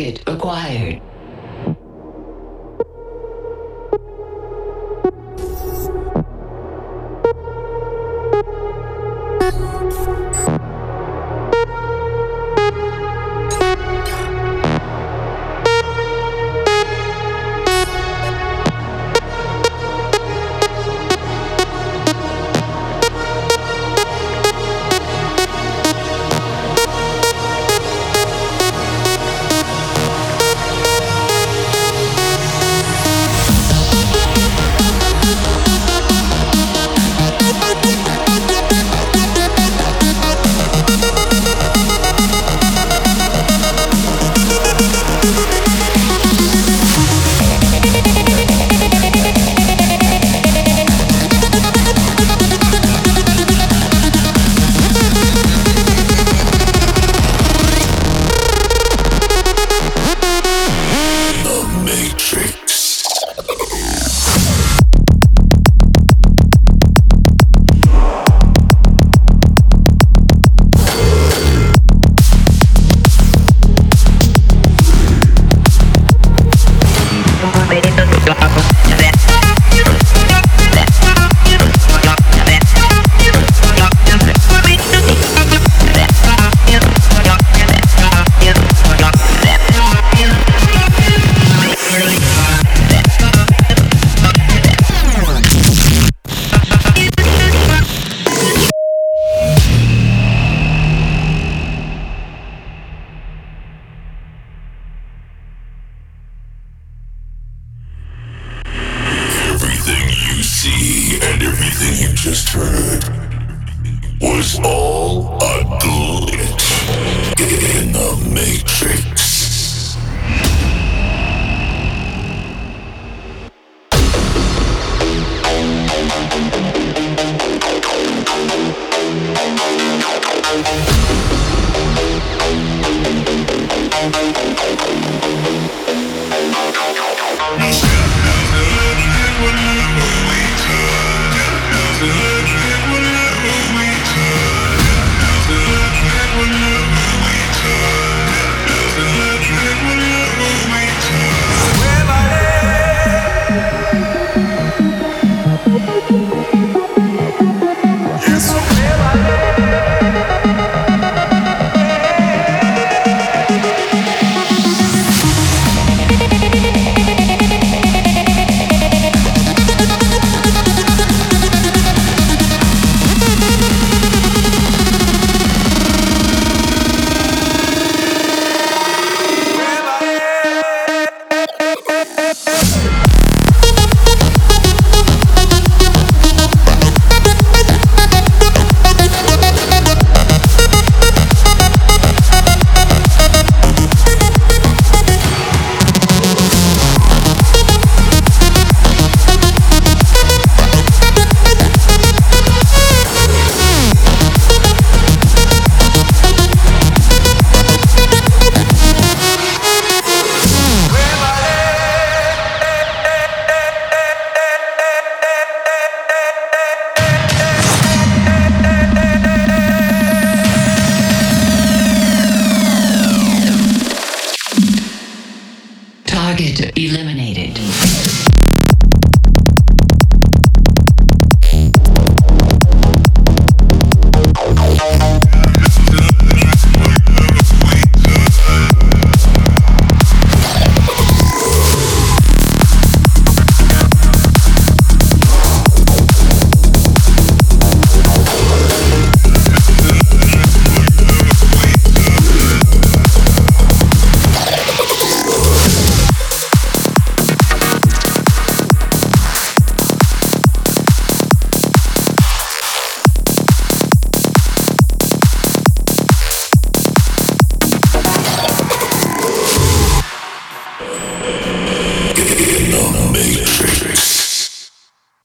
Target acquired. see and everything you just heard was all a glitch in the Matrix. target eliminated.